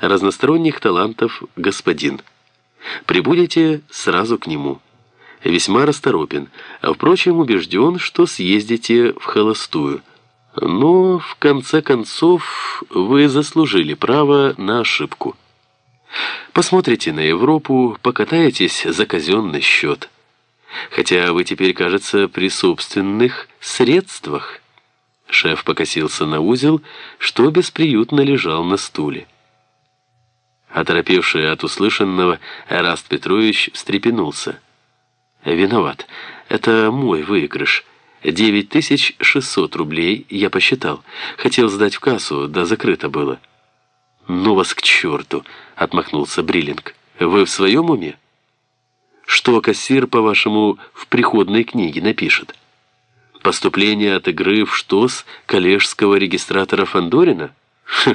разносторонних талантов господин. Прибудете сразу к нему. Весьма расторопен, а впрочем убежден, что съездите в холостую. Но, в конце концов, вы заслужили право на ошибку. Посмотрите на Европу, покатаетесь за казенный счет. Хотя вы теперь, кажется, при собственных средствах. Шеф покосился на узел, что бесприютно лежал на стуле. Оторопевший от услышанного, Эраст Петрович встрепенулся. «Виноват. Это мой выигрыш. 9600 рублей я посчитал. Хотел сдать в кассу, да закрыто было». «Ну вас к черту!» — отмахнулся Бриллинг. «Вы в своем уме?» «Что кассир, по-вашему, в приходной книге напишет?» «Поступление от игры в ШТОС коллежского регистратора Фандорина? Хм,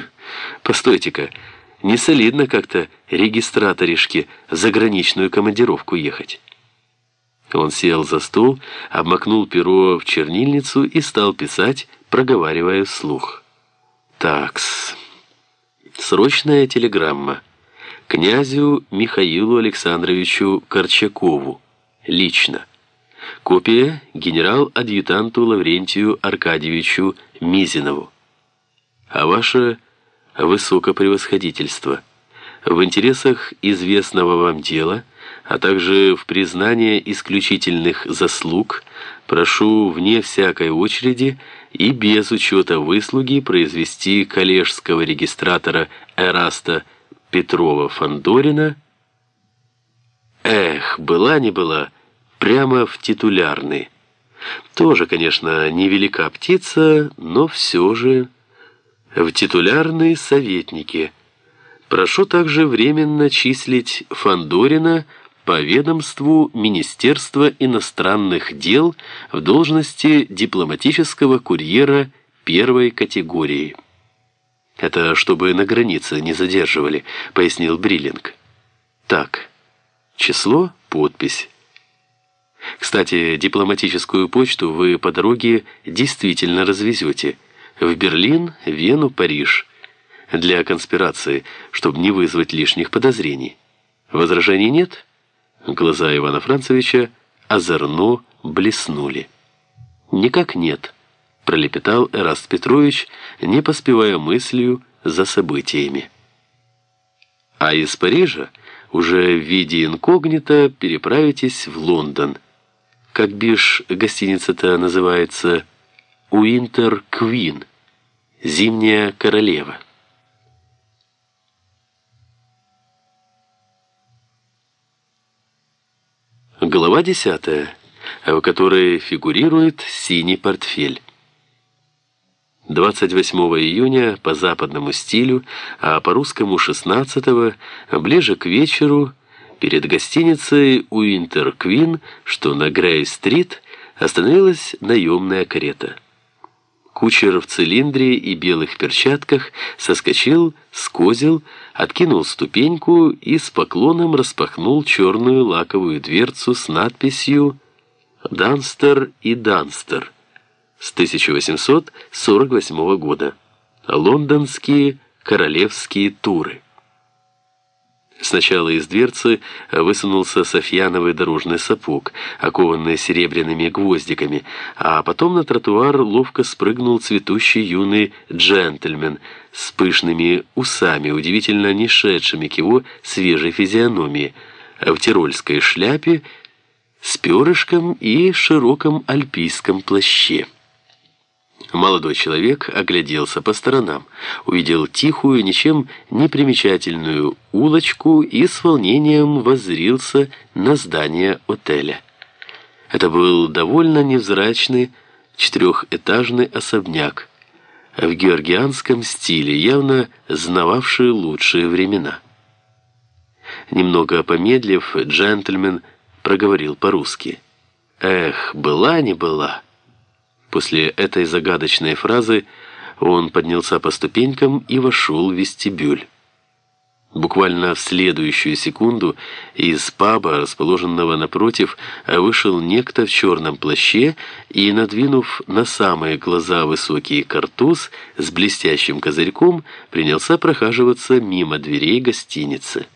постойте-ка!» Не солидно как-то регистраторишке заграничную командировку ехать. Он сел за стол, обмакнул перо в чернильницу и стал писать, проговаривая вслух. «Такс. Срочная телеграмма. Князю Михаилу Александровичу Корчакову. Лично. Копия генерал-адъютанту Лаврентию Аркадьевичу Мизинову. А ваше высокопревосходительство, в интересах известного вам дела, а также в признание исключительных заслуг, прошу вне всякой очереди и без учета выслуги произвести коллежского регистратора Эраста Петрова-Фандорина Эх, была не была, прямо в титулярный. Тоже, конечно, невелика птица, но все же в титулярные советники. Прошу также временно числить Фандорина по ведомству Министерства иностранных дел в должности дипломатического курьера первой категории. «Это чтобы на границе не задерживали», — пояснил Бриллинг. «Так, число, подпись». Кстати, дипломатическую почту вы по дороге действительно развезете – в Берлин, Вену, Париж для конспирации, чтобы не вызвать лишних подозрений. Возражений нет? Глаза Ивана Францевича озорно блеснули. «Никак нет», — пролепетал Эраст Петрович, не поспевая мыслью за событиями. А из Парижа уже в виде инкогнито переправитесь в Лондон. Как бишь гостиница-то называется Уинтер Квин, Зимняя королева. Глава 10, в которой фигурирует синий портфель. 28 июня по западному стилю, а по русскому 16 ближе к вечеру, перед гостиницей Уинтер Квин, что на Грей-стрит, остановилась наемная карета. Кучер в цилиндре и белых перчатках соскочил с откинул ступеньку и с поклоном распахнул черную лаковую дверцу с надписью «Данстер и Данстер» с 1848 года. Лондонские королевские туры. Сначала из дверцы высунулся софьяновый дорожный сапог, окованный серебряными гвоздиками, а потом на тротуар ловко спрыгнул цветущий юный джентльмен с пышными усами, удивительно не шедшими к его свежей физиономии, в тирольской шляпе с перышком и широком альпийском плаще. Молодой человек огляделся по сторонам, увидел тихую, ничем не примечательную улочку и с волнением воззрился на здание отеля. Это был довольно невзрачный четырехэтажный особняк в георгианском стиле, явно знававший лучшие времена. Немного помедлив, джентльмен проговорил по-русски. «Эх, была не была!» После этой загадочной фразы он поднялся по ступенькам и вошел в вестибюль. Буквально в следующую секунду из паба, расположенного напротив, вышел некто в черном плаще и, надвинув на самые глаза высокий картуз с блестящим козырьком, принялся прохаживаться мимо дверей гостиницы.